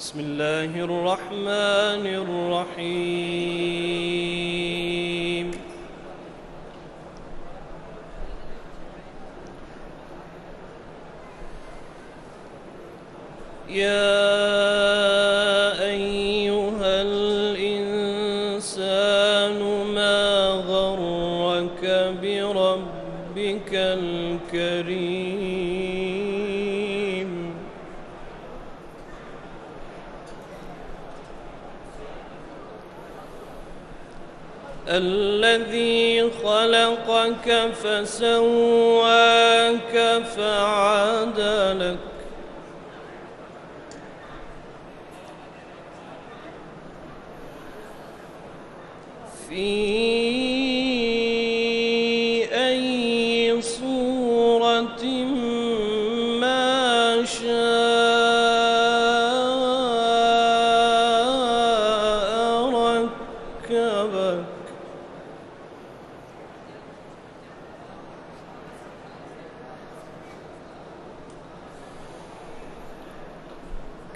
بسم الله الرحمن الرحيم. يا أيها الإنسان ما غرك بربك الكريم؟ الذي خلقك فسواك فعدلك. في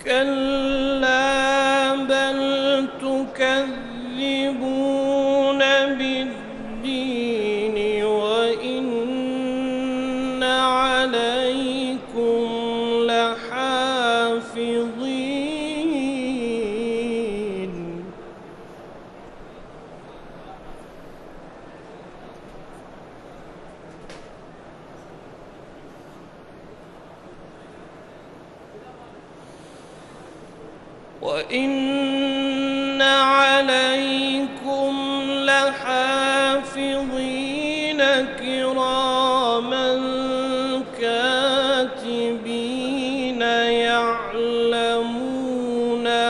كلا بل تكذبون كراما كاتبين يعلمون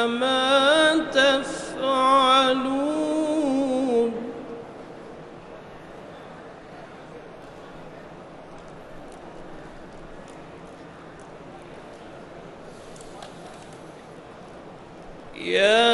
ما تفعلون. يا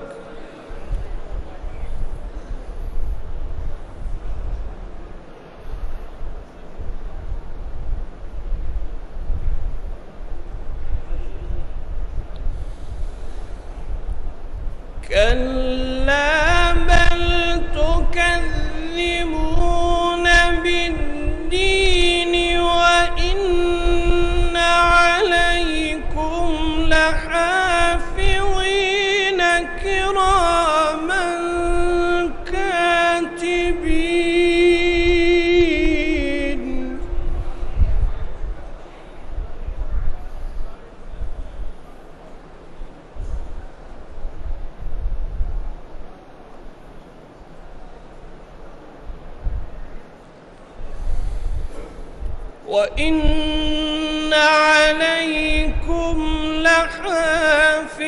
وإن عليكم لحافظين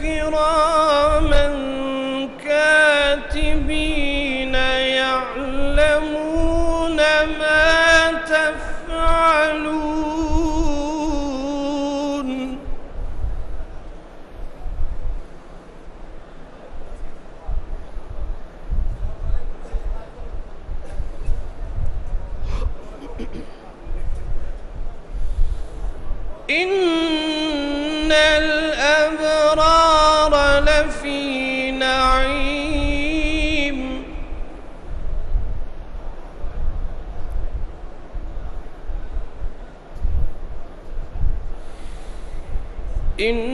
كراما إن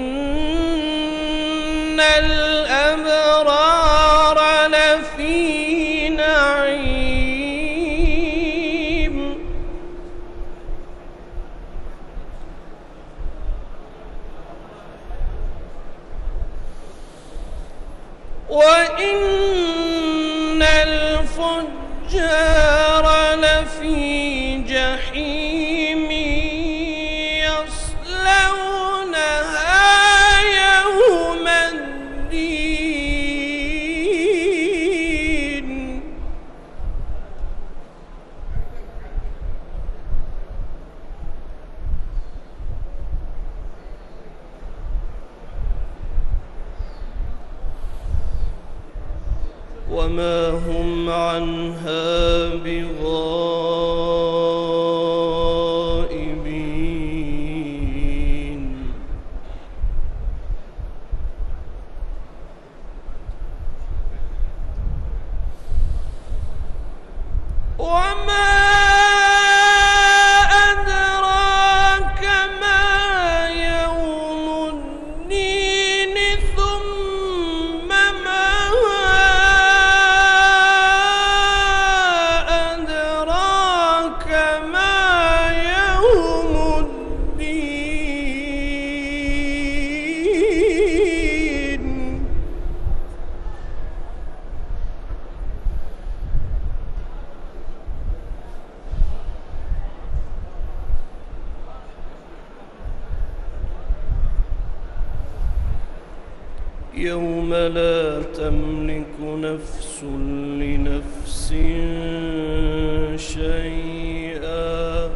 يوم لا تملك نفس لنفس شيئا.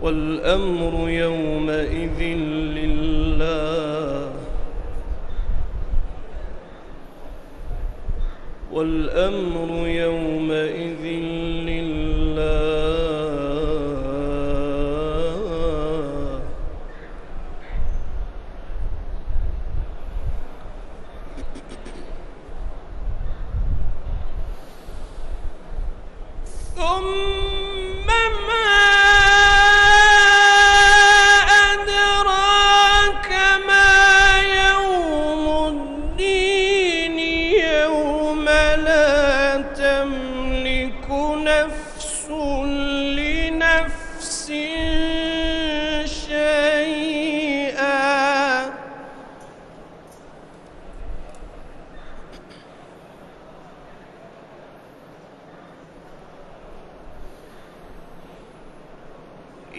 والأمر يومئذ لله. والأمر ثم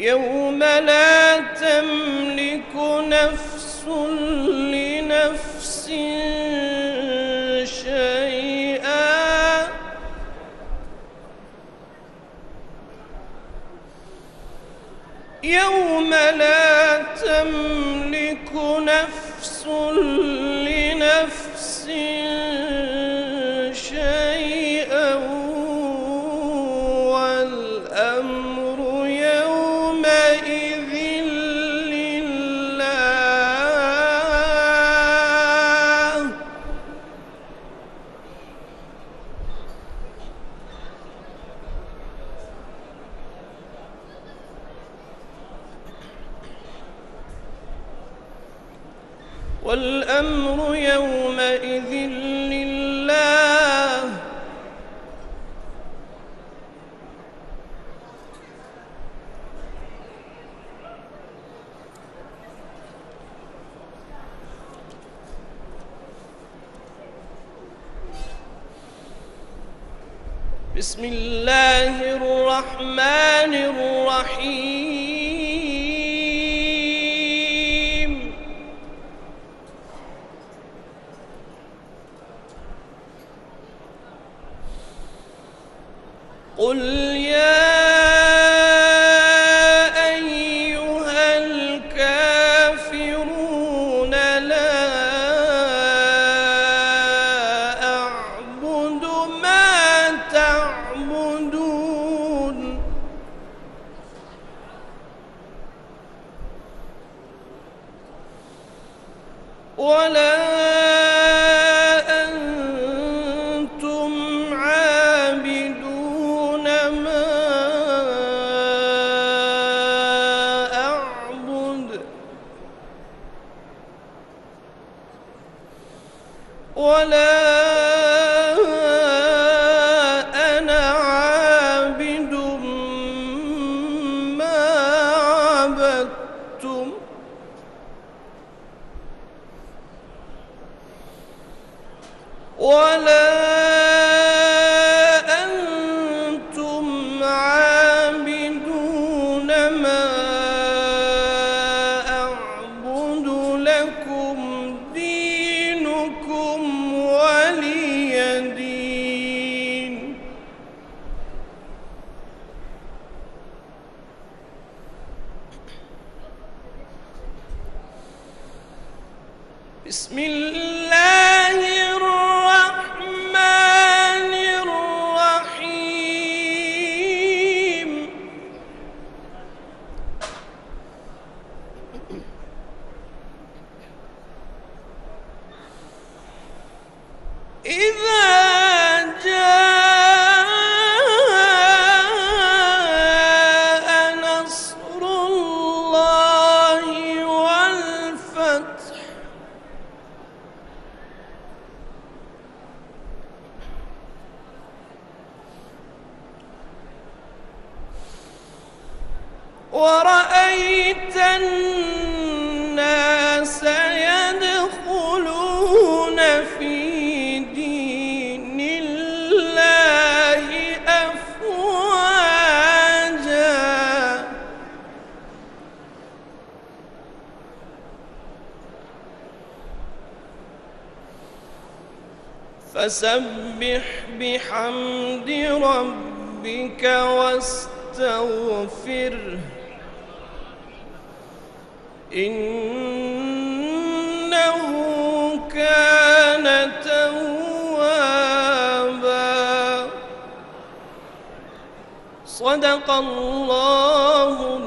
يوم لا تملك نفس لنفس شيئا. يوم لا تملك نفس بسم الله الرحمن الرحيم. قل ولا أنتم عابدون ما أعبد. ولا أنا بسم الله. فسبح بحمد ربك واستغفره. إنه كان توابا. صدق الله